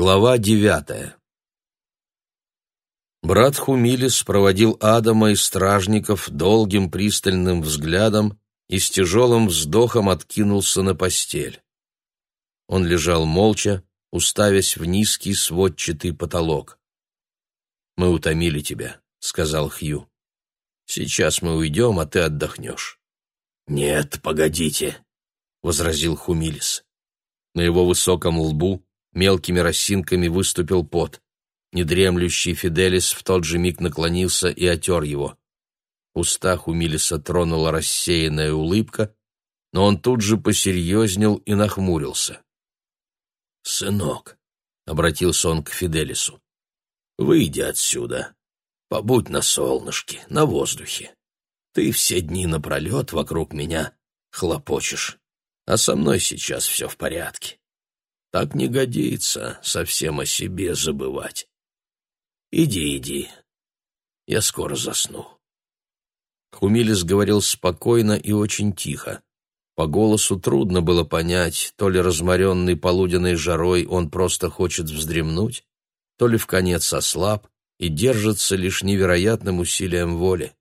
Глава девятая Брат Хумилис проводил Адама и стражников долгим пристальным взглядом и с тяжелым вздохом откинулся на постель. Он лежал молча, уставясь в низкий сводчатый потолок. «Мы утомили тебя», — сказал Хью. «Сейчас мы уйдем, а ты отдохнешь». «Нет, погодите», — возразил Хумилис. На его высоком лбу мелкими росинками выступил пот. Недремлющий Фиделис в тот же миг наклонился и отер его. В устах у Милиса тронула рассеянная улыбка, но он тут же посерьезнел и нахмурился. «Сынок», — обратился он к Фиделису, — «выйди отсюда, побудь на солнышке, на воздухе. Ты все дни напролет вокруг меня хлопочешь, а со мной сейчас все в порядке. Так не годится совсем о себе забывать. Иди, иди. Я скоро засну. Хумилис говорил спокойно и очень тихо. По голосу трудно было понять, то ли разморенный полуденной жарой он просто хочет вздремнуть, то ли в конец ослаб и держится лишь невероятным усилием воли.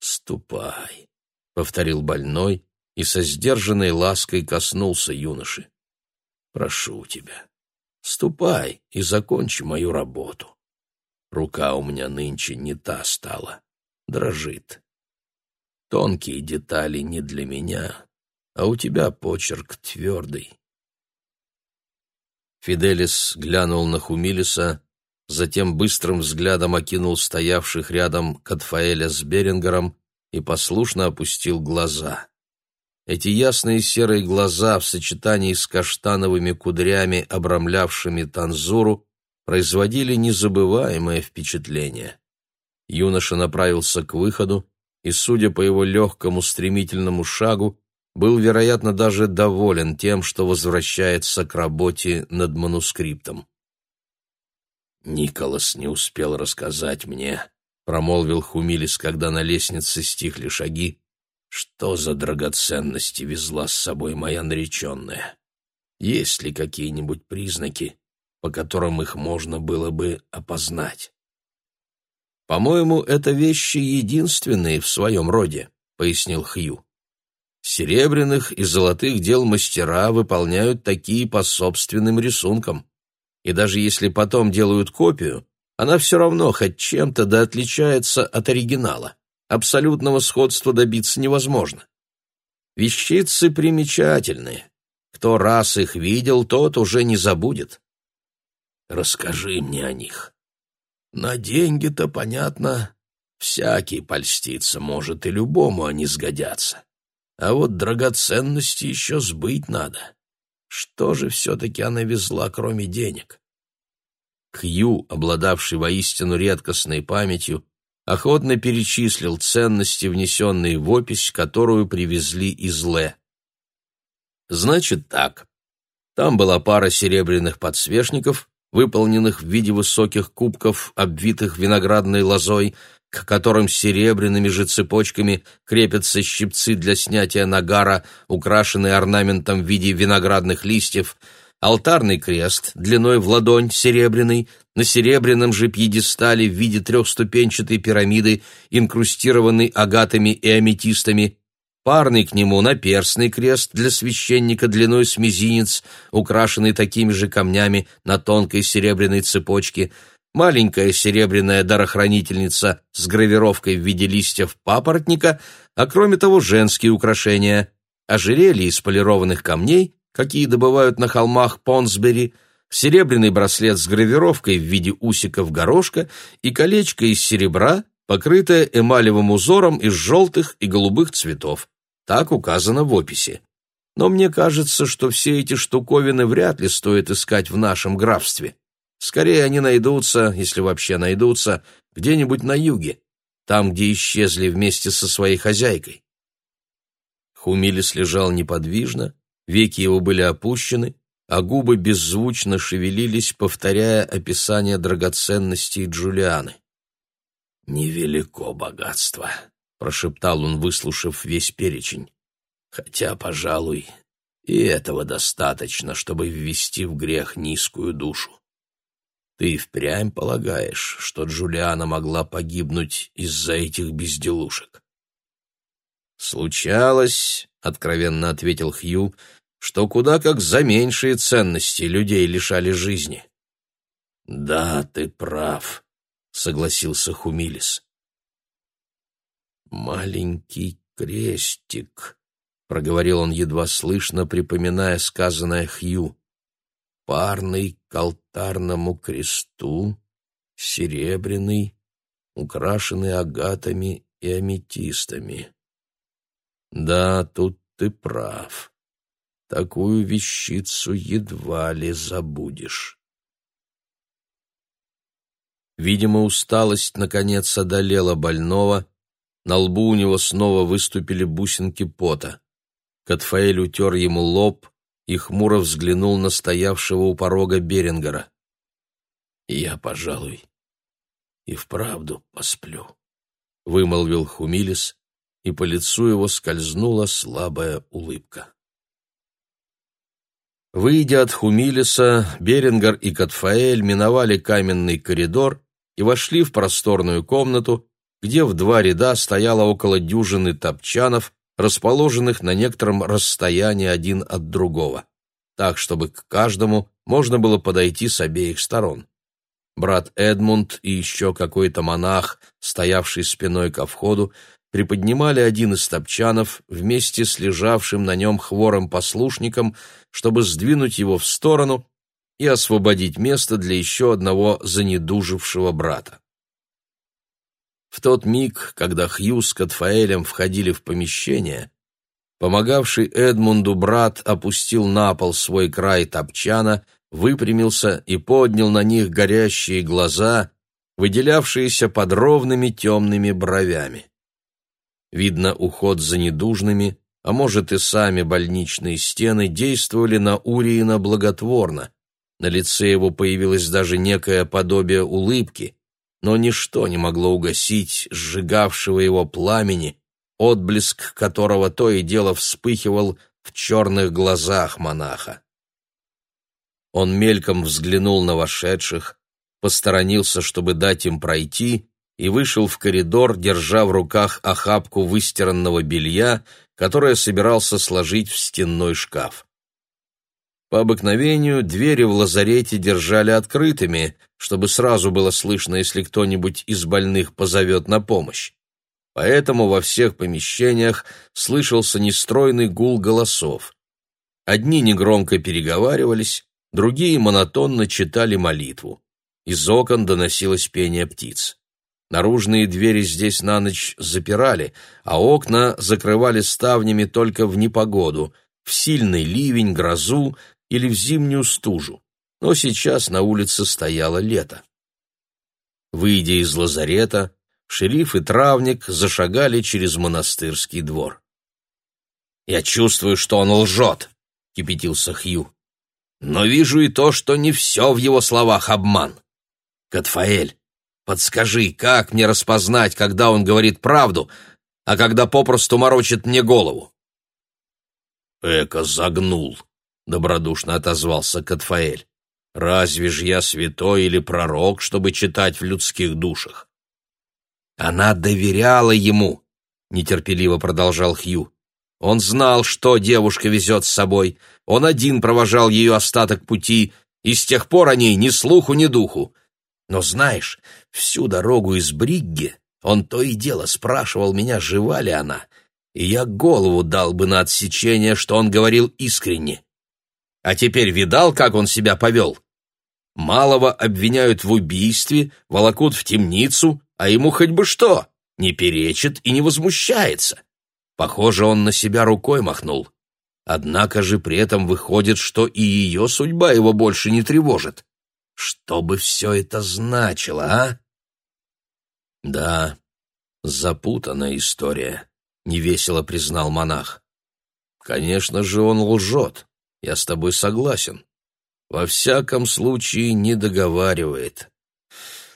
«Ступай», — повторил больной и со сдержанной лаской коснулся юноши. «Прошу тебя, ступай и закончи мою работу. Рука у меня нынче не та стала, дрожит. Тонкие детали не для меня, а у тебя почерк твердый. Фиделис глянул на Хумилиса, затем быстрым взглядом окинул стоявших рядом Катфаэля с Берингером и послушно опустил глаза. Эти ясные серые глаза в сочетании с каштановыми кудрями, обрамлявшими танзуру, производили незабываемое впечатление. Юноша направился к выходу и, судя по его легкому стремительному шагу, был, вероятно, даже доволен тем, что возвращается к работе над манускриптом. «Николас не успел рассказать мне», — промолвил Хумилис, когда на лестнице стихли шаги, «что за драгоценности везла с собой моя нареченная. Есть ли какие-нибудь признаки, по которым их можно было бы опознать. «По-моему, это вещи единственные в своем роде», — пояснил Хью. «Серебряных и золотых дел мастера выполняют такие по собственным рисункам. И даже если потом делают копию, она все равно хоть чем-то да отличается от оригинала. Абсолютного сходства добиться невозможно. Вещицы примечательные. Кто раз их видел, тот уже не забудет. Расскажи мне о них. На деньги-то, понятно, всякий польститься может, и любому они сгодятся. А вот драгоценности еще сбыть надо. Что же все-таки она везла, кроме денег? Кью, обладавший воистину редкостной памятью, охотно перечислил ценности, внесенные в опись, которую привезли из Ле. Значит так. Там была пара серебряных подсвечников, выполненных в виде высоких кубков, обвитых виноградной лозой, к которым серебряными же цепочками крепятся щипцы для снятия нагара, украшенные орнаментом в виде виноградных листьев, алтарный крест длиной в ладонь серебряный, на серебряном же пьедестале в виде трехступенчатой пирамиды, инкрустированной агатами и аметистами, парный к нему наперстный крест для священника длиной с мизинец, украшенный такими же камнями на тонкой серебряной цепочке, маленькая серебряная дарохранительница с гравировкой в виде листьев папоротника, а кроме того женские украшения, ожерелье из полированных камней, какие добывают на холмах Понсбери, серебряный браслет с гравировкой в виде усиков горошка и колечко из серебра, покрытое эмалевым узором из желтых и голубых цветов. Так указано в описи. Но мне кажется, что все эти штуковины вряд ли стоит искать в нашем графстве. Скорее они найдутся, если вообще найдутся, где-нибудь на юге, там, где исчезли вместе со своей хозяйкой. Хумилис лежал неподвижно, веки его были опущены, а губы беззвучно шевелились, повторяя описание драгоценностей Джулианы. «Невелико богатство», — прошептал он, выслушав весь перечень. «Хотя, пожалуй, И этого достаточно, чтобы ввести в грех низкую душу. Ты впрямь полагаешь, что Джулиана могла погибнуть из-за этих безделушек? Случалось, — откровенно ответил Хью, — что куда как за меньшие ценности людей лишали жизни. Да, ты прав, — согласился Хумилис. Маленький крестик, — проговорил он едва слышно, припоминая сказанное Хью парный к алтарному кресту, серебряный, украшенный агатами и аметистами. Да, тут ты прав. Такую вещицу едва ли забудешь. Видимо, усталость наконец одолела больного, на лбу у него снова выступили бусинки пота. Катфаэль утер ему лоб, и хмуро взглянул на стоявшего у порога Берингера. «Я, пожалуй, и вправду посплю», — вымолвил Хумилис, и по лицу его скользнула слабая улыбка. Выйдя от Хумилиса, Берингер и Катфаэль миновали каменный коридор и вошли в просторную комнату, где в два ряда стояло около дюжины топчанов, расположенных на некотором расстоянии один от другого, так, чтобы к каждому можно было подойти с обеих сторон. Брат Эдмунд и еще какой-то монах, стоявший спиной ко входу, приподнимали один из топчанов вместе с лежавшим на нем хворым послушником, чтобы сдвинуть его в сторону и освободить место для еще одного занедужившего брата. В тот миг, когда Хью с Катфаэлем входили в помещение, помогавший Эдмунду брат опустил на пол свой край топчана, выпрямился и поднял на них горящие глаза, выделявшиеся под ровными темными бровями. Видно, уход за недужными, а может и сами больничные стены действовали на Уриина благотворно. На лице его появилось даже некое подобие улыбки, но ничто не могло угасить сжигавшего его пламени, отблеск которого то и дело вспыхивал в черных глазах монаха. Он мельком взглянул на вошедших, посторонился, чтобы дать им пройти, и вышел в коридор, держа в руках охапку выстиранного белья, которое собирался сложить в стенной шкаф. По обыкновению двери в лазарете держали открытыми, чтобы сразу было слышно, если кто-нибудь из больных позовет на помощь. Поэтому во всех помещениях слышался нестройный гул голосов. Одни негромко переговаривались, другие монотонно читали молитву. Из окон доносилось пение птиц. Наружные двери здесь на ночь запирали, а окна закрывали ставнями только в непогоду, в сильный ливень, грозу или в зимнюю стужу. Но сейчас на улице стояло лето. Выйдя из лазарета, шериф и травник зашагали через монастырский двор. «Я чувствую, что он лжет», — кипятился Хью. «Но вижу и то, что не все в его словах обман. Катфаэль, подскажи, как мне распознать, когда он говорит правду, а когда попросту морочит мне голову?» «Эко загнул», добродушно отозвался Катфаэль. Разве ж я святой или пророк, чтобы читать в людских душах? Она доверяла ему, нетерпеливо продолжал Хью. Он знал, что девушка везет с собой. Он один провожал ее остаток пути, и с тех пор о ней ни слуху, ни духу. Но знаешь, всю дорогу из Бригги он то и дело спрашивал меня, жива ли она, и я голову дал бы на отсечение, что он говорил искренне. А теперь видал, как он себя повел? Малого обвиняют в убийстве, волокут в темницу, а ему хоть бы что, не перечит и не возмущается. Похоже, он на себя рукой махнул. Однако же при этом выходит, что и ее судьба его больше не тревожит. Что бы все это значило, а? Да, запутанная история, — невесело признал монах. Конечно же, он лжет. Я с тобой согласен. Во всяком случае, не договаривает.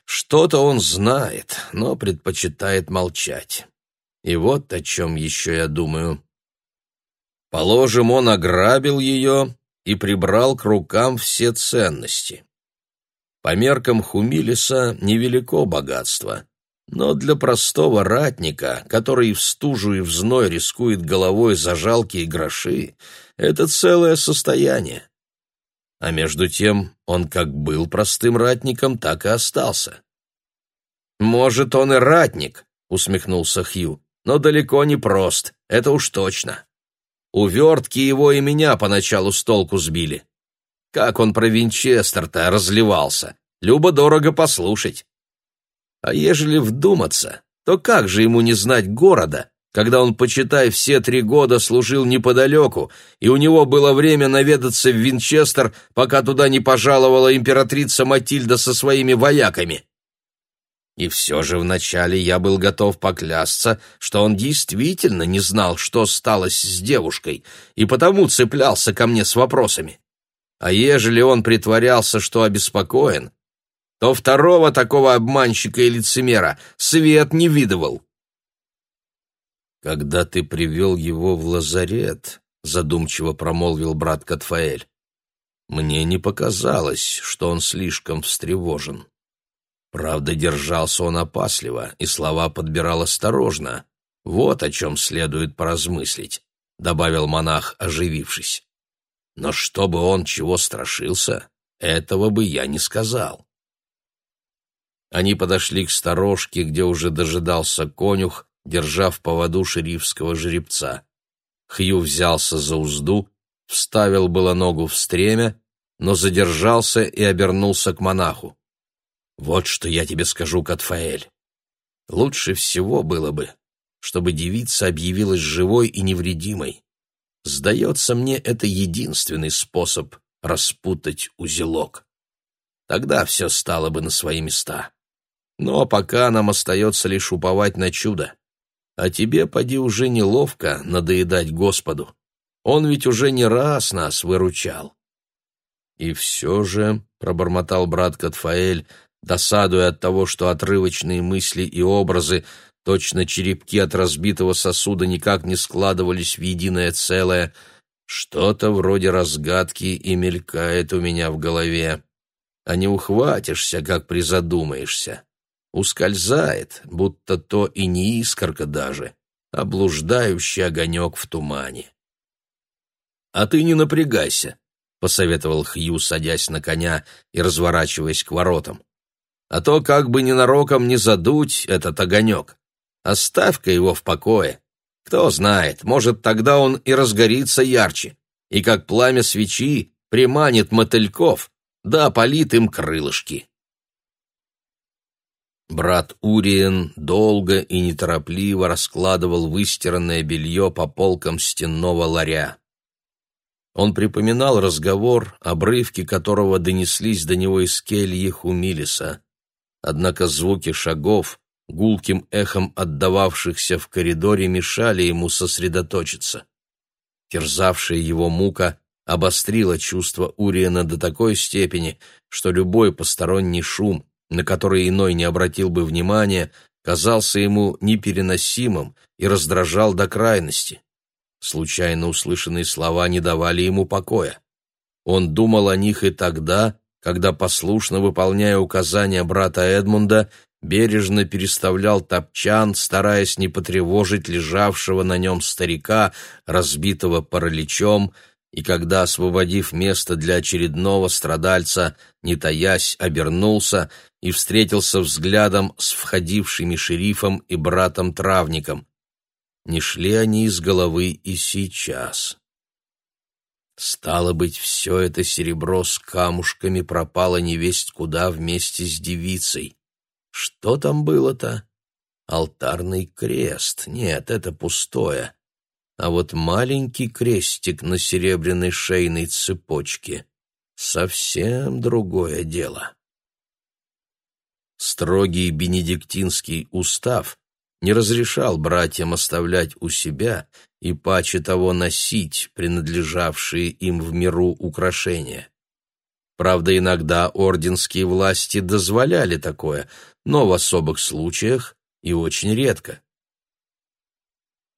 Что-то он знает, но предпочитает молчать. И вот о чем еще я думаю. Положим, он ограбил ее и прибрал к рукам все ценности. По меркам Хумилиса невелико богатство, но для простого ратника, который в стужу и в зной рискует головой за жалкие гроши, это целое состояние. А между тем он как был простым ратником, так и остался. «Может, он и ратник», — усмехнулся Хью, — «но далеко не прост, это уж точно. Увертки его и меня поначалу с толку сбили. Как он про Винчестер-то разливался, любо-дорого послушать. А ежели вдуматься, то как же ему не знать города, когда он, почитай, все три года служил неподалеку, и у него было время наведаться в Винчестер, пока туда не пожаловала императрица Матильда со своими вояками. И все же вначале я был готов поклясться, что он действительно не знал, что сталось с девушкой, и потому цеплялся ко мне с вопросами. А ежели он притворялся, что обеспокоен, то второго такого обманщика и лицемера свет не видывал. «Когда ты привел его в лазарет», — задумчиво промолвил брат Катфаэль, — «мне не показалось, что он слишком встревожен. Правда, держался он опасливо, и слова подбирал осторожно. Вот о чем следует поразмыслить», — добавил монах, оживившись. «Но чтобы он чего страшился, этого бы я не сказал». Они подошли к сторожке, где уже дожидался конюх, держа в поводу шерифского жеребца. Хью взялся за узду, вставил было ногу в стремя, но задержался и обернулся к монаху. «Вот что я тебе скажу, Катфаэль. Лучше всего было бы, чтобы девица объявилась живой и невредимой. Сдается мне, это единственный способ распутать узелок. Тогда все стало бы на свои места. Но пока нам остается лишь уповать на чудо. А тебе, поди, уже неловко надоедать Господу. Он ведь уже не раз нас выручал. И все же, — пробормотал брат Катфаэль, досадуя от того, что отрывочные мысли и образы, точно черепки от разбитого сосуда, никак не складывались в единое целое, что-то вроде разгадки и мелькает у меня в голове. А не ухватишься, как призадумаешься ускользает, будто то и не искорка даже, а блуждающий огонек в тумане. «А ты не напрягайся», — посоветовал Хью, садясь на коня и разворачиваясь к воротам. «А то как бы ненароком не задуть этот огонек. Оставь-ка его в покое. Кто знает, может, тогда он и разгорится ярче, и как пламя свечи приманит мотыльков, да опалит им крылышки». Брат Уриен долго и неторопливо раскладывал выстиранное белье по полкам стенного ларя. Он припоминал разговор, обрывки которого донеслись до него из кельи Хумилиса. Однако звуки шагов, гулким эхом отдававшихся в коридоре, мешали ему сосредоточиться. Терзавшая его мука обострила чувство Уриена до такой степени, что любой посторонний шум, на который иной не обратил бы внимания, казался ему непереносимым и раздражал до крайности. Случайно услышанные слова не давали ему покоя. Он думал о них и тогда, когда, послушно выполняя указания брата Эдмунда, бережно переставлял топчан, стараясь не потревожить лежавшего на нем старика, разбитого параличом, и когда, освободив место для очередного страдальца, не таясь, обернулся и встретился взглядом с входившими шерифом и братом-травником. Не шли они из головы и сейчас. Стало быть, все это серебро с камушками пропало невесть куда вместе с девицей. Что там было-то? Алтарный крест. Нет, это пустое. А вот маленький крестик на серебряной шейной цепочке — совсем другое дело. Строгий бенедиктинский устав не разрешал братьям оставлять у себя и паче того носить принадлежавшие им в миру украшения. Правда, иногда орденские власти дозволяли такое, но в особых случаях и очень редко.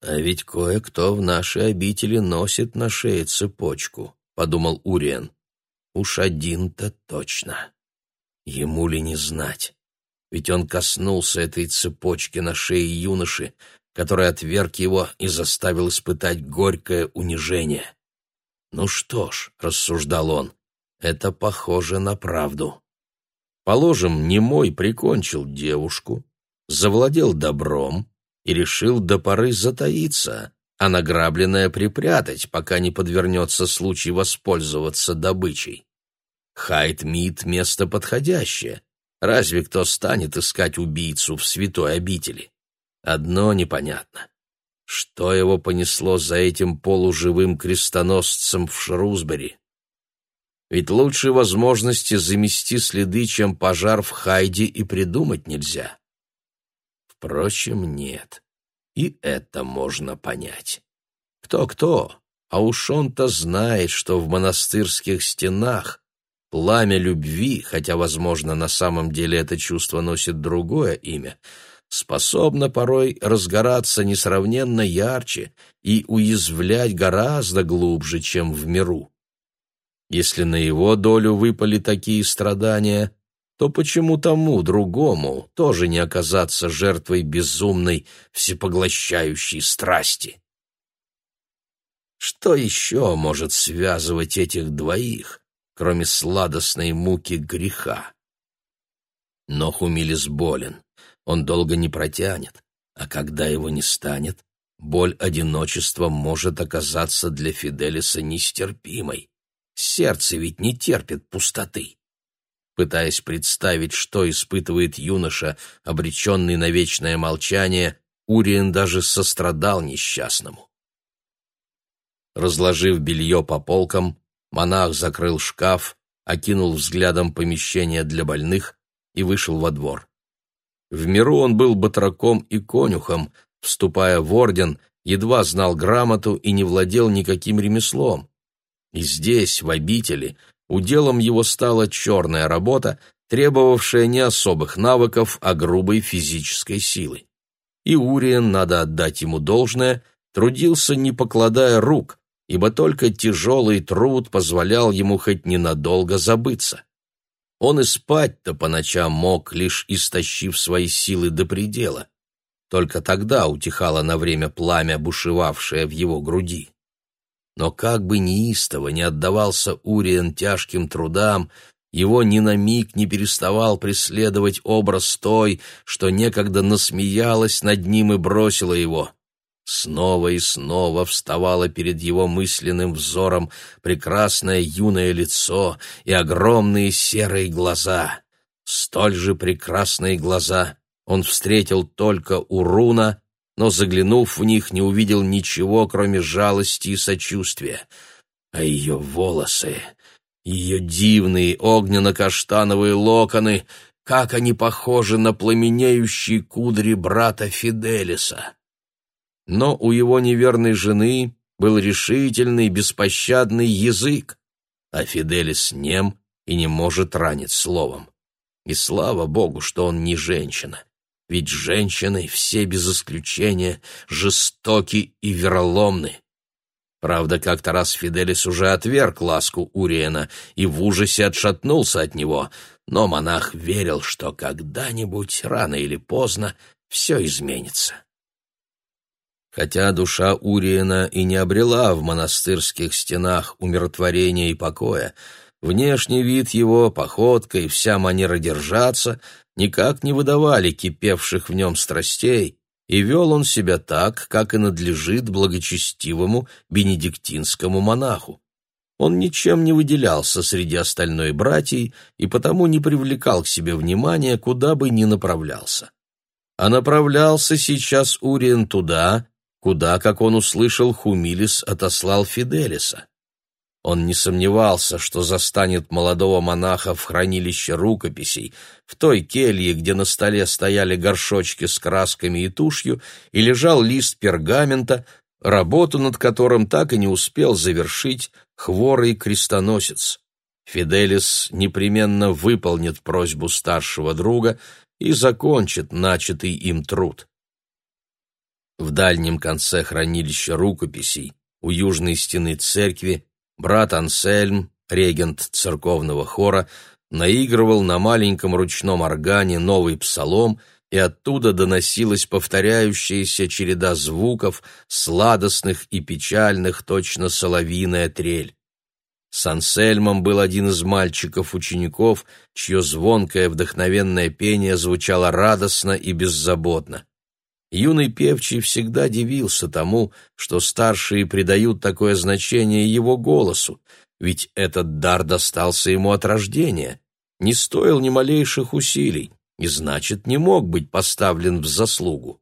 «А ведь кое-кто в нашей обители носит на шее цепочку», — подумал Уриен. «Уж один-то точно. Ему ли не знать? Ведь он коснулся этой цепочки на шее юноши, который отверг его и заставил испытать горькое унижение. «Ну что ж», — рассуждал он, — «это похоже на правду». Положим, немой прикончил девушку, завладел добром, и решил до поры затаиться, а награбленное припрятать, пока не подвернется случай воспользоваться добычей. Хайт-Мид — место подходящее. Разве кто станет искать убийцу в святой обители? Одно непонятно. Что его понесло за этим полуживым крестоносцем в Шрусбери? Ведь лучшей возможности замести следы, чем пожар в Хайде, и придумать нельзя. Впрочем, нет. И это можно понять. Кто-кто, а уж он-то знает, что в монастырских стенах пламя любви, хотя, возможно, на самом деле это чувство носит другое имя, способно порой разгораться несравненно ярче и уязвлять гораздо глубже, чем в миру. Если на его долю выпали такие страдания, то почему тому, другому, тоже не оказаться жертвой безумной, всепоглощающей страсти? Что еще может связывать этих двоих, кроме сладостной муки греха? Но Хумилис болен, он долго не протянет, а когда его не станет, боль одиночества может оказаться для Фиделиса нестерпимой. Сердце ведь не терпит пустоты пытаясь представить, что испытывает юноша, обреченный на вечное молчание, Уриен даже сострадал несчастному. Разложив белье по полкам, монах закрыл шкаф, окинул взглядом помещение для больных и вышел во двор. В миру он был батраком и конюхом, вступая в орден, едва знал грамоту и не владел никаким ремеслом. И здесь, в обители, Уделом его стала черная работа, требовавшая не особых навыков, а грубой физической силы. И Уриен, надо отдать ему должное, трудился не покладая рук, ибо только тяжелый труд позволял ему хоть ненадолго забыться. Он и спать-то по ночам мог, лишь истощив свои силы до предела. Только тогда утихало на время пламя, бушевавшее в его груди. Но как бы неистово не отдавался Уриен тяжким трудам, его ни на миг не переставал преследовать образ той, что некогда насмеялась над ним и бросила его. Снова и снова вставало перед его мысленным взором прекрасное юное лицо и огромные серые глаза. Столь же прекрасные глаза он встретил только у Руна, но, заглянув в них, не увидел ничего, кроме жалости и сочувствия. А ее волосы, ее дивные огненно-каштановые локоны, как они похожи на пламенеющие кудри брата Фиделиса. Но у его неверной жены был решительный, беспощадный язык, а Фиделис нем и не может ранить словом. И слава богу, что он не женщина ведь женщины все без исключения жестоки и вероломны. Правда, как-то раз Фиделис уже отверг ласку Уриена и в ужасе отшатнулся от него, но монах верил, что когда-нибудь, рано или поздно, все изменится. Хотя душа Уриена и не обрела в монастырских стенах умиротворения и покоя, внешний вид его, походка и вся манера держаться никак не выдавали кипевших в нем страстей, и вел он себя так, как и надлежит благочестивому бенедиктинскому монаху. Он ничем не выделялся среди остальной братьей и потому не привлекал к себе внимания, куда бы ни направлялся. А направлялся сейчас Уриен туда, куда, как он услышал, Хумилис отослал Фиделиса. Он не сомневался, что застанет молодого монаха в хранилище рукописей, в той келье, где на столе стояли горшочки с красками и тушью, и лежал лист пергамента, работу над которым так и не успел завершить хворый крестоносец. Фиделис непременно выполнит просьбу старшего друга и закончит начатый им труд. В дальнем конце хранилища рукописей, у южной стены церкви, брат Ансельм, регент церковного хора, наигрывал на маленьком ручном органе новый псалом, и оттуда доносилась повторяющаяся череда звуков, сладостных и печальных, точно соловьиная трель. С Ансельмом был один из мальчиков-учеников, чье звонкое вдохновенное пение звучало радостно и беззаботно. Юный певчий всегда дивился тому, что старшие придают такое значение его голосу, ведь этот дар достался ему от рождения, не стоил ни малейших усилий и, значит, не мог быть поставлен в заслугу.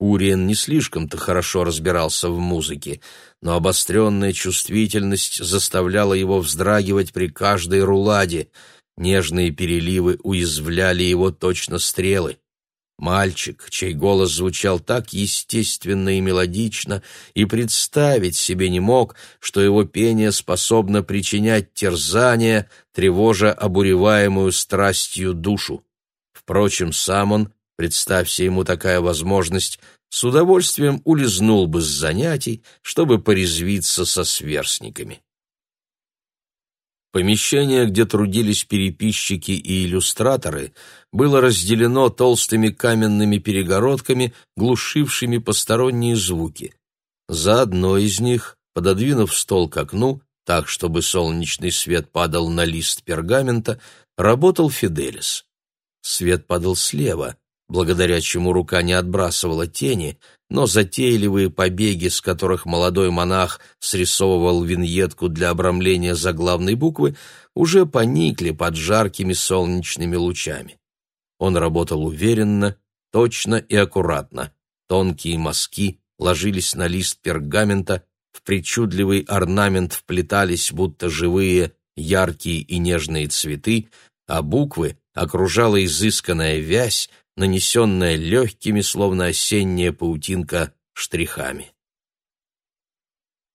Уриен не слишком-то хорошо разбирался в музыке, но обостренная чувствительность заставляла его вздрагивать при каждой руладе, нежные переливы уязвляли его точно стрелы. Мальчик, чей голос звучал так естественно и мелодично, и представить себе не мог, что его пение способно причинять терзания, тревожа обуреваемую страстью душу. Впрочем, сам он Представься ему такая возможность, с удовольствием улизнул бы с занятий, чтобы порезвиться со сверстниками. Помещение, где трудились переписчики и иллюстраторы, было разделено толстыми каменными перегородками, глушившими посторонние звуки. За одной из них, пододвинув стол к окну, так, чтобы солнечный свет падал на лист пергамента, работал Фиделис. Свет падал слева, благодаря чему рука не отбрасывала тени, но затейливые побеги, с которых молодой монах срисовывал виньетку для обрамления заглавной буквы, уже поникли под жаркими солнечными лучами. Он работал уверенно, точно и аккуратно. Тонкие мазки ложились на лист пергамента, в причудливый орнамент вплетались будто живые, яркие и нежные цветы, а буквы окружала изысканная вязь, нанесенная легкими, словно осенняя паутинка, штрихами.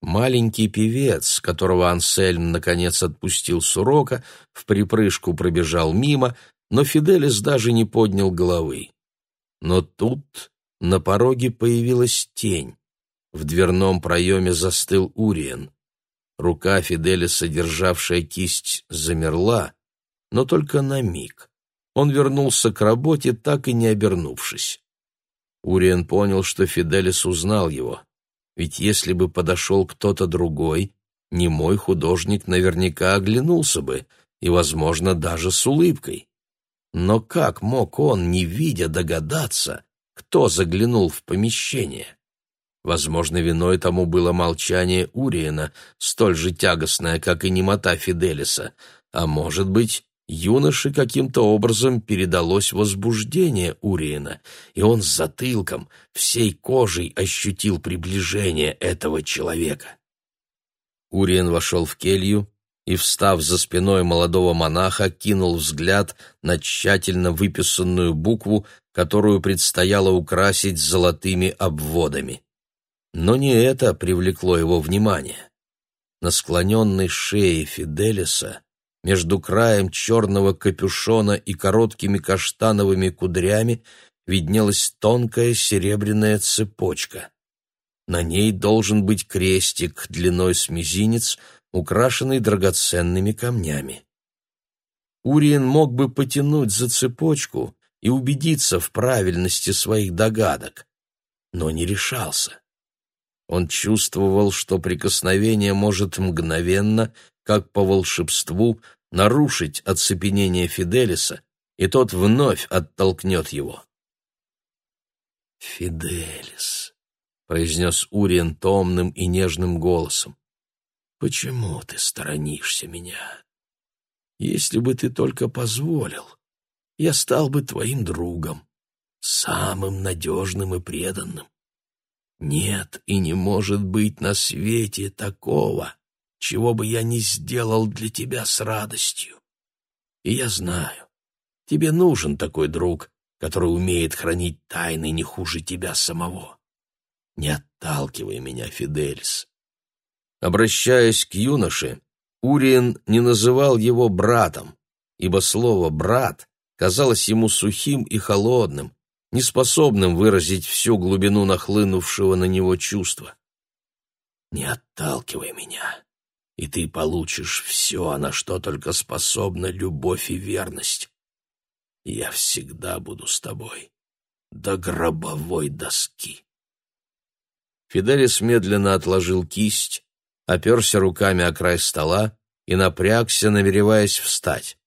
Маленький певец, которого Ансельм наконец отпустил с урока, в припрыжку пробежал мимо, но Фиделис даже не поднял головы. Но тут на пороге появилась тень. В дверном проеме застыл Уриен. Рука Фиделиса, державшая кисть, замерла, но только на миг он вернулся к работе, так и не обернувшись. Уриен понял, что Фиделис узнал его. Ведь если бы подошел кто-то другой, немой художник наверняка оглянулся бы, и, возможно, даже с улыбкой. Но как мог он, не видя, догадаться, кто заглянул в помещение? Возможно, виной тому было молчание Уриена, столь же тягостное, как и немота Фиделиса, а может быть, Юноше каким-то образом передалось возбуждение Уриена, и он с затылком, всей кожей ощутил приближение этого человека. Уриен вошел в келью и, встав за спиной молодого монаха, кинул взгляд на тщательно выписанную букву, которую предстояло украсить золотыми обводами. Но не это привлекло его внимание. На склоненной шее Фиделиса между краем черного капюшона и короткими каштановыми кудрями виднелась тонкая серебряная цепочка. На ней должен быть крестик длиной с мизинец, украшенный драгоценными камнями. Уриен мог бы потянуть за цепочку и убедиться в правильности своих догадок, но не решался. Он чувствовал, что прикосновение может мгновенно как по волшебству, нарушить оцепенение Фиделиса, и тот вновь оттолкнет его. «Фиделис», — произнес Уриен томным и нежным голосом, — «почему ты сторонишься меня? Если бы ты только позволил, я стал бы твоим другом, самым надежным и преданным. Нет и не может быть на свете такого, чего бы я ни сделал для тебя с радостью. И я знаю, тебе нужен такой друг, который умеет хранить тайны не хуже тебя самого. Не отталкивай меня, Фиделис. Обращаясь к юноше, Уриен не называл его братом, ибо слово «брат» казалось ему сухим и холодным, неспособным выразить всю глубину нахлынувшего на него чувства. «Не отталкивай меня, и ты получишь все, на что только способна любовь и верность. Я всегда буду с тобой, до гробовой доски». Фиделис медленно отложил кисть, оперся руками о край стола и напрягся, намереваясь встать.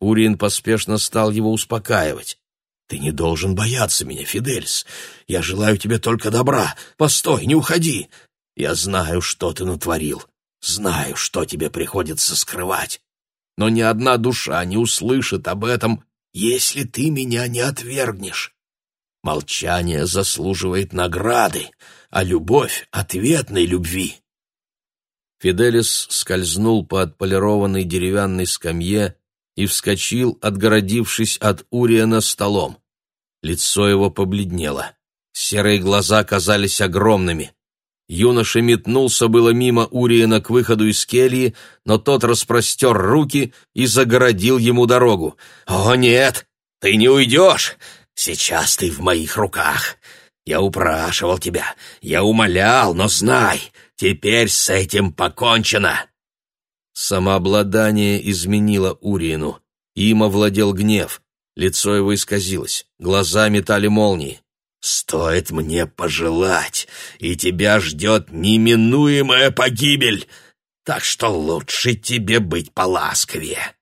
Урин поспешно стал его успокаивать. «Ты не должен бояться меня, Фиделис. Я желаю тебе только добра. Постой, не уходи. Я знаю, что ты натворил. Знаю, что тебе приходится скрывать. Но ни одна душа не услышит об этом, если ты меня не отвергнешь. Молчание заслуживает награды, а любовь — ответной любви». Фиделис скользнул по отполированной деревянной скамье и вскочил, отгородившись от Уриена столом. Лицо его побледнело. Серые глаза казались огромными. Юноша метнулся было мимо Уриена к выходу из кельи, но тот распростер руки и загородил ему дорогу. «О, нет! Ты не уйдешь! Сейчас ты в моих руках! Я упрашивал тебя, я умолял, но знай, теперь с этим покончено!» Самообладание изменило Уриену. Им овладел гнев. Лицо его исказилось, глаза метали молнии. «Стоит мне пожелать, и тебя ждет неминуемая погибель, так что лучше тебе быть поласковее».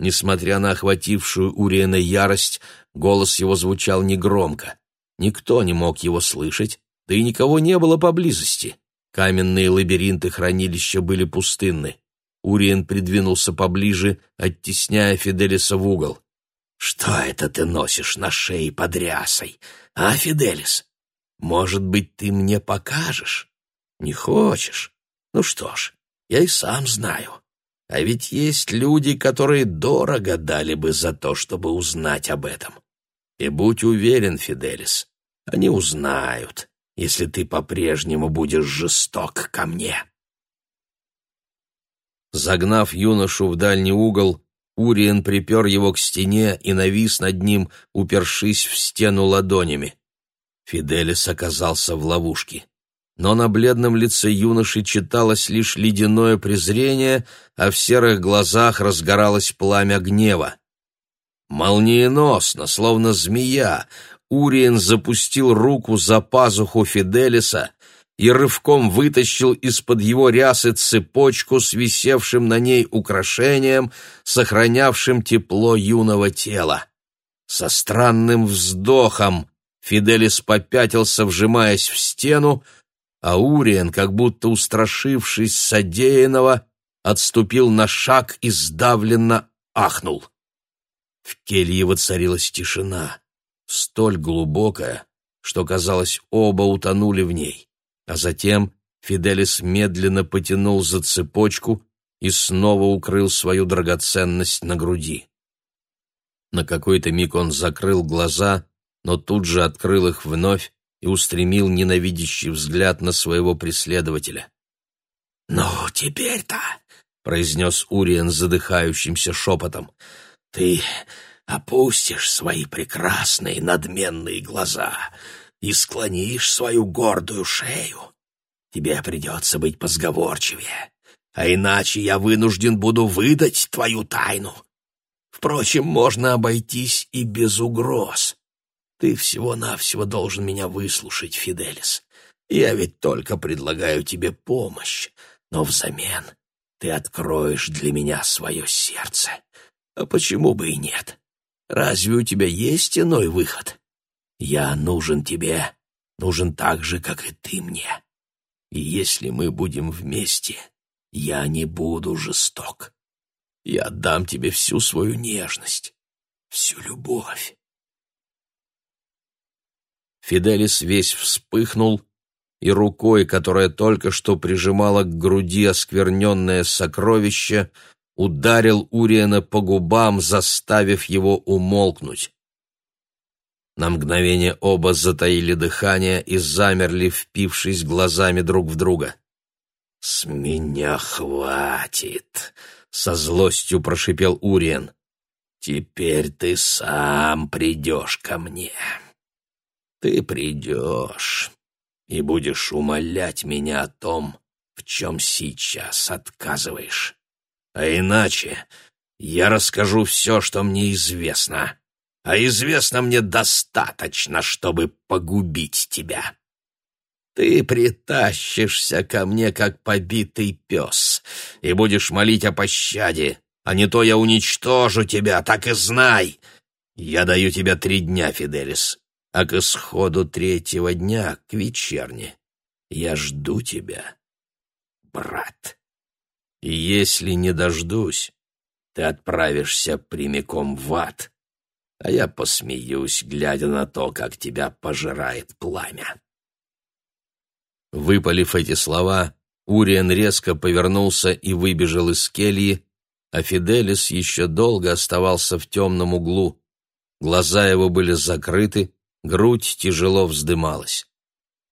Несмотря на охватившую Уриена ярость, голос его звучал негромко. Никто не мог его слышать, да и никого не было поблизости. Каменные лабиринты хранилища были пустынны. Уриен придвинулся поближе, оттесняя Фиделиса в угол. «Что это ты носишь на шее под рясой, а, Фиделис? Может быть, ты мне покажешь? Не хочешь? Ну что ж, я и сам знаю. А ведь есть люди, которые дорого дали бы за то, чтобы узнать об этом. И будь уверен, Фиделис, они узнают, если ты по-прежнему будешь жесток ко мне». Загнав юношу в дальний угол, Уриен припер его к стене и навис над ним, упершись в стену ладонями. Фиделис оказался в ловушке. Но на бледном лице юноши читалось лишь ледяное презрение, а в серых глазах разгоралось пламя гнева. Молниеносно, словно змея, Уриен запустил руку за пазуху Фиделиса и рывком вытащил из-под его рясы цепочку с висевшим на ней украшением, сохранявшим тепло юного тела. Со странным вздохом Фиделис попятился, вжимаясь в стену, а Уриен, как будто устрашившись содеянного, отступил на шаг и сдавленно ахнул. В келье воцарилась тишина, столь глубокая, что, казалось, оба утонули в ней. А затем Фиделис медленно потянул за цепочку и снова укрыл свою драгоценность на груди. На какой-то миг он закрыл глаза, но тут же открыл их вновь и устремил ненавидящий взгляд на своего преследователя. «Ну, теперь-то», — произнес Уриен задыхающимся шепотом, — «ты опустишь свои прекрасные надменные глаза и склонишь свою гордую шею. Тебе придется быть позговорчивее, а иначе я вынужден буду выдать твою тайну. Впрочем, можно обойтись и без угроз. Ты всего-навсего должен меня выслушать, Фиделис. Я ведь только предлагаю тебе помощь, но взамен ты откроешь для меня свое сердце. А почему бы и нет? Разве у тебя есть иной выход?» Я нужен тебе, нужен так же, как и ты мне. И если мы будем вместе, я не буду жесток. Я отдам тебе всю свою нежность, всю любовь. Фиделис весь вспыхнул, и рукой, которая только что прижимала к груди оскверненное сокровище, ударил Уриена по губам, заставив его умолкнуть. На мгновение оба затаили дыхание и замерли, впившись глазами друг в друга. «С меня хватит!» — со злостью прошипел Уриен. «Теперь ты сам придешь ко мне. ты придешь и будешь умолять меня о том, в чем сейчас отказываешь. А иначе я расскажу все, что мне известно, а известно мне достаточно, чтобы погубить тебя. Ты притащишься ко мне, как побитый пес, и будешь молить о пощаде, а не то я уничтожу тебя, так и знай. Я даю тебе три дня, Фиделис, а к исходу третьего дня, к вечерне, я жду тебя, брат. И если не дождусь, ты отправишься прямиком в ад, а я посмеюсь, глядя на то, как тебя пожирает пламя. Выпалив эти слова, Уриен резко повернулся и выбежал из кельи, а Фиделис еще долго оставался в темном углу. Глаза его были закрыты, грудь тяжело вздымалась.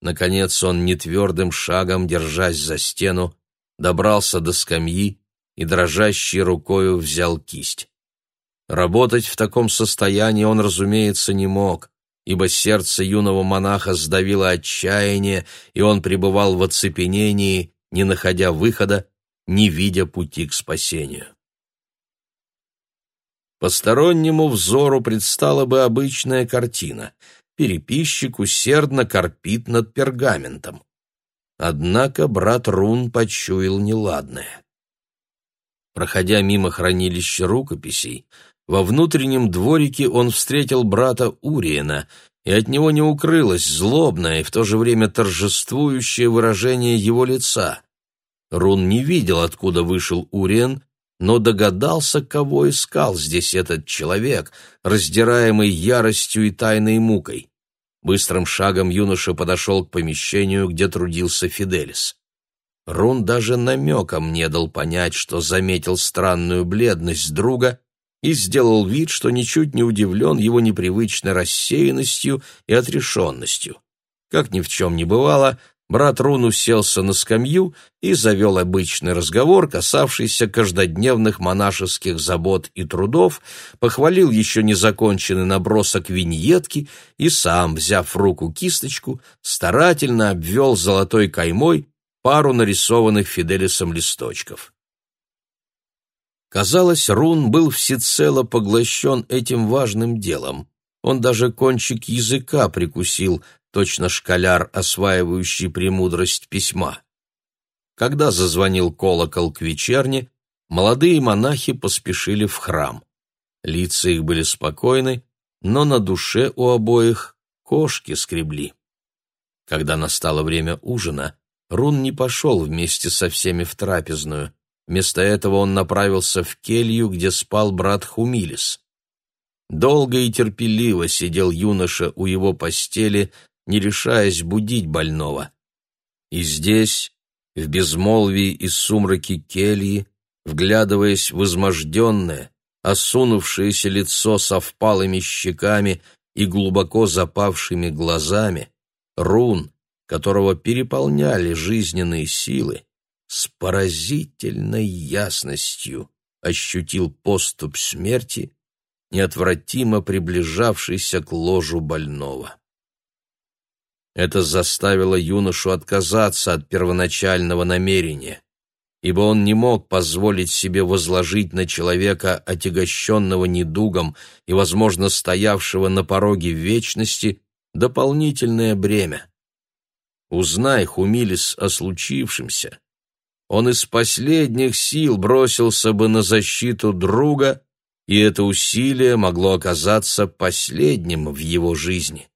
Наконец он нетвердым шагом, держась за стену, добрался до скамьи и дрожащей рукою взял кисть. Работать в таком состоянии он, разумеется, не мог ибо сердце юного монаха сдавило отчаяние, и он пребывал в оцепенении, не находя выхода, не видя пути к спасению. Постороннему взору предстала бы обычная картина. Переписчик усердно корпит над пергаментом. Однако брат Рун почуял неладное. Проходя мимо хранилища рукописей, во внутреннем дворике он встретил брата Уриена, и от него не укрылось злобное и в то же время торжествующее выражение его лица. Рун не видел, откуда вышел Уриен, но догадался, кого искал здесь этот человек, раздираемый яростью и тайной мукой. Быстрым шагом юноша подошел к помещению, где трудился Фиделис. Рун даже намеком не дал понять, что заметил странную бледность друга и сделал вид, что ничуть не удивлен его непривычной рассеянностью и отрешенностью. Как ни в чем не бывало, брат Рун уселся на скамью и завел обычный разговор, касавшийся каждодневных монашеских забот и трудов, похвалил еще незаконченный набросок виньетки и сам, взяв в руку кисточку, старательно обвел золотой каймой пару нарисованных Фиделисом листочков. Казалось, Рун был всецело поглощен этим важным делом. Он даже кончик языка прикусил, точно школяр, осваивающий премудрость письма. Когда зазвонил колокол к вечерне, молодые монахи поспешили в храм. Лица их были спокойны, но на душе у обоих кошки скребли. Когда настало время ужина, Рун не пошел вместе со всеми в трапезную. Вместо этого он направился в келью, где спал брат Хумилис. Долго и терпеливо сидел юноша у его постели, не решаясь будить больного. И здесь, в безмолвии и сумраке кельи, вглядываясь в изможденное, осунувшееся лицо со впалыми щеками и глубоко запавшими глазами, рун, которого переполняли жизненные силы, с поразительной ясностью ощутил поступ смерти, неотвратимо приближавшийся к ложу больного. Это заставило юношу отказаться от первоначального намерения, ибо он не мог позволить себе возложить на человека, отягощенного недугом и, возможно, стоявшего на пороге вечности, дополнительное бремя. Узнай, Хумилис, о случившемся, он из последних сил бросился бы на защиту друга, и это усилие могло оказаться последним в его жизни.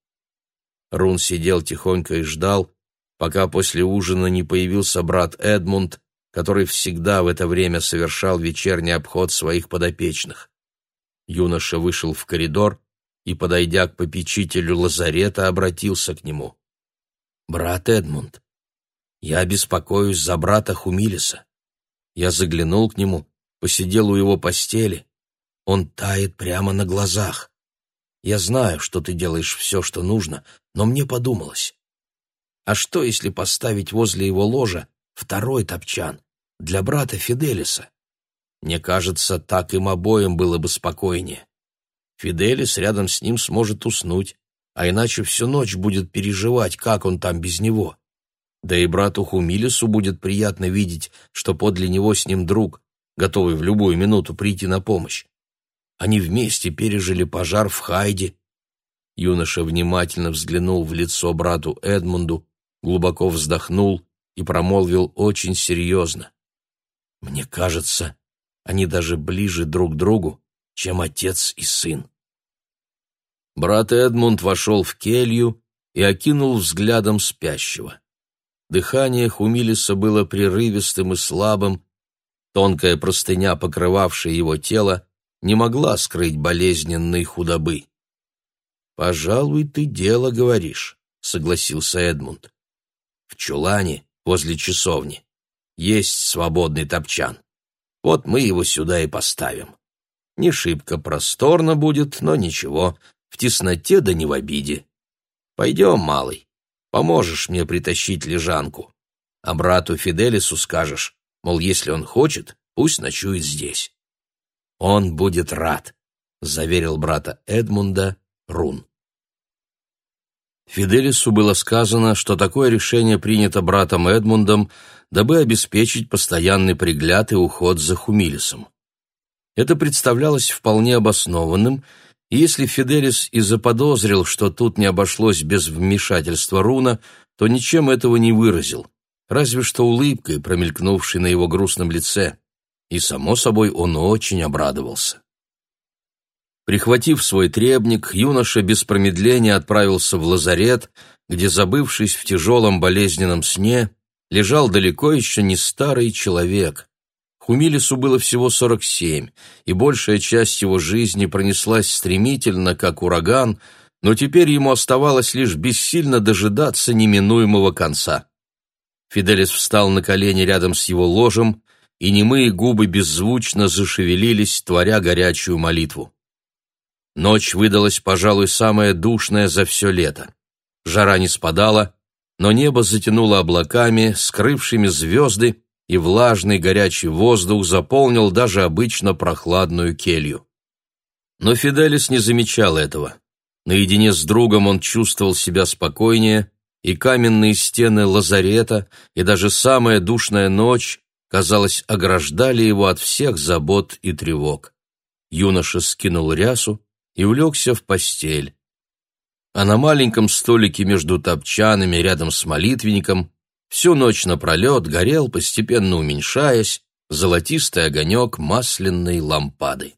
Рун сидел тихонько и ждал, пока после ужина не появился брат Эдмунд, который всегда в это время совершал вечерний обход своих подопечных. Юноша вышел в коридор и, подойдя к попечителю лазарета, обратился к нему. «Брат Эдмунд, я беспокоюсь за брата Хумилиса. Я заглянул к нему, посидел у его постели. Он тает прямо на глазах. Я знаю, что ты делаешь все, что нужно, но мне подумалось. А что, если поставить возле его ложа второй топчан для брата Фиделиса? Мне кажется, так им обоим было бы спокойнее. Фиделис рядом с ним сможет уснуть, а иначе всю ночь будет переживать, как он там без него. Да и брату Хумилису будет приятно видеть, что подле него с ним друг, готовый в любую минуту прийти на помощь. Они вместе пережили пожар в Хайде. Юноша внимательно взглянул в лицо брату Эдмунду, глубоко вздохнул и промолвил очень серьезно. «Мне кажется, они даже ближе друг к другу, чем отец и сын». Брат Эдмунд вошел в келью и окинул взглядом спящего. Дыхание Хумилиса было прерывистым и слабым, тонкая простыня, покрывавшая его тело, не могла скрыть болезненной худобы. «Пожалуй, ты дело говоришь», — согласился Эдмунд. «В чулане, возле часовни, есть свободный топчан. Вот мы его сюда и поставим. Не шибко просторно будет, но ничего, в тесноте да не в обиде. Пойдем, малый, поможешь мне притащить лежанку. А брату Фиделису скажешь, мол, если он хочет, пусть ночует здесь. Он будет рад, заверил брата Эдмунда Рун. Фиделису было сказано, что такое решение принято братом Эдмундом, дабы обеспечить постоянный пригляд и уход за Хумилисом. Это представлялось вполне обоснованным, если Фиделис и заподозрил, что тут не обошлось без вмешательства Руна, то ничем этого не выразил, разве что улыбкой, промелькнувшей на его грустном лице и, само собой, он очень обрадовался. Прихватив свой требник, юноша без промедления отправился в лазарет, где, забывшись в тяжелом болезненном сне, лежал далеко еще не старый человек. Хумилису было всего сорок семь, и большая часть его жизни пронеслась стремительно, как ураган, но теперь ему оставалось лишь бессильно дожидаться неминуемого конца. Фиделис встал на колени рядом с его ложем и немые губы беззвучно зашевелились, творя горячую молитву. Ночь выдалась, пожалуй, самая душная за все лето. Жара не спадала, но небо затянуло облаками, скрывшими звезды, и влажный горячий воздух заполнил даже обычно прохладную келью. Но Фиделис не замечал этого. Наедине с другом он чувствовал себя спокойнее, и каменные стены лазарета, и даже самая душная ночь казалось, ограждали его от всех забот и тревог. Юноша скинул рясу и улегся в постель. А на маленьком столике между топчанами рядом с молитвенником всю ночь напролет горел, постепенно уменьшаясь, золотистый огонек масляной лампады.